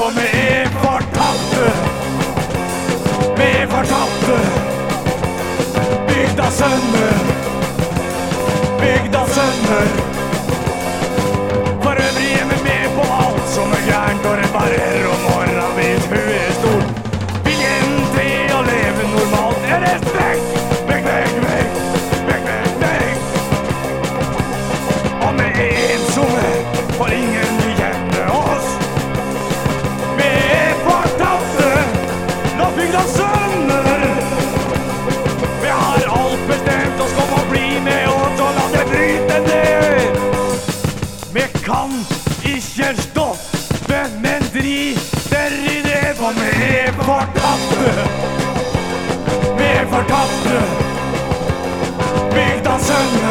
For vi er fortapte. Vi er fortapte. Bygda sønner. Bygda sønner. stoppe, men driter i det, for vi er fortapte. Vi er fortapte. Bygda sønner.